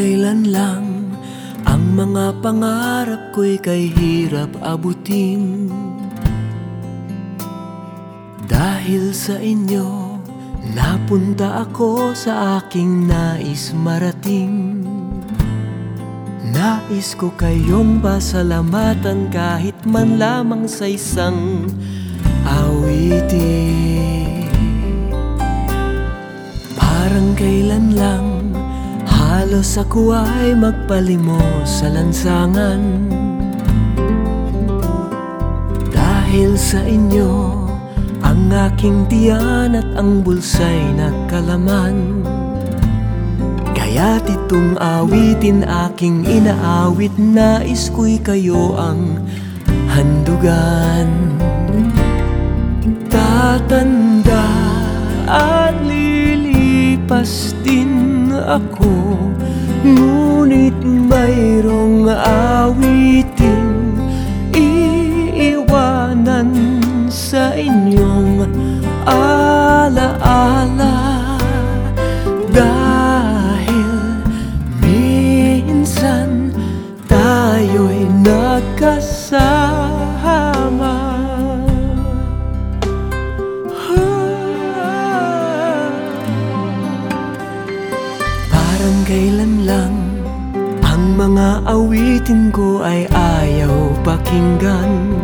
kailan lang Ang mga pangarap ko'y kay hirap abutin. Dahil sa inyo Napunta ako sa aking nais marating. Nais ko kayong pasalamatan kahit man lamang sa isang awitin. Parang kailan lang Halos ako ay magpalimos sa lansangan. Dahil sa inyo Ang aking tiyan at ang bulsa'y nagkalaman. Kaya't itong awitin aking inaawit Nais ko'y kayo ang handugan. Tatanda at lilipas din ako Ngunit mayroong awiting Parang kailan lang Ang mga awitin ko ay ayaw pakinggan.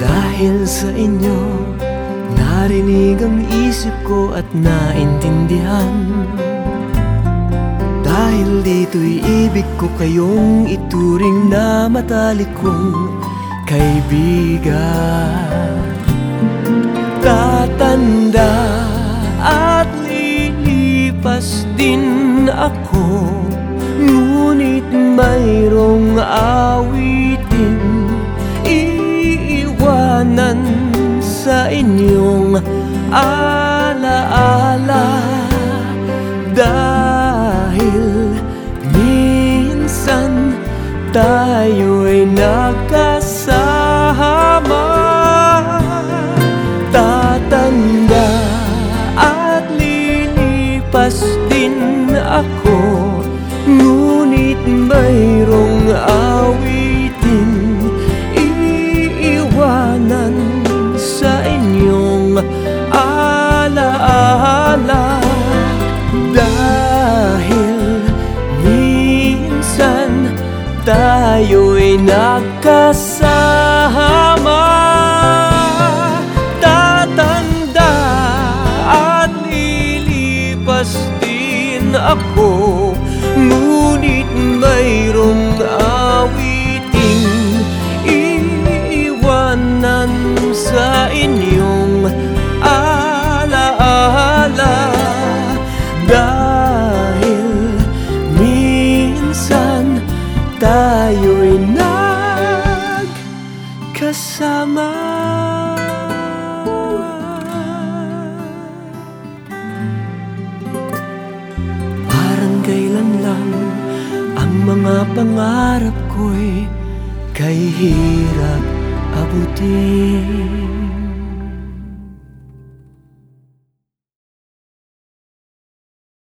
Dahil sa inyo Narinig ang isip ko at naintindihan. Dahil dito'y ibig ko kayong ituring na matalik kong kaibigan. Tatanda at lilipas din ako Ngunit mayroong awitin Iiwanan sa inyong alaala. Dahil lilipas din ako Ngunit mayroong din ako Ngunit mayroong awiting Iiwanan sa inyong alaala. Dahil minsan tayo'y nagkasama mga pangarap ko'y Kay hirap abutin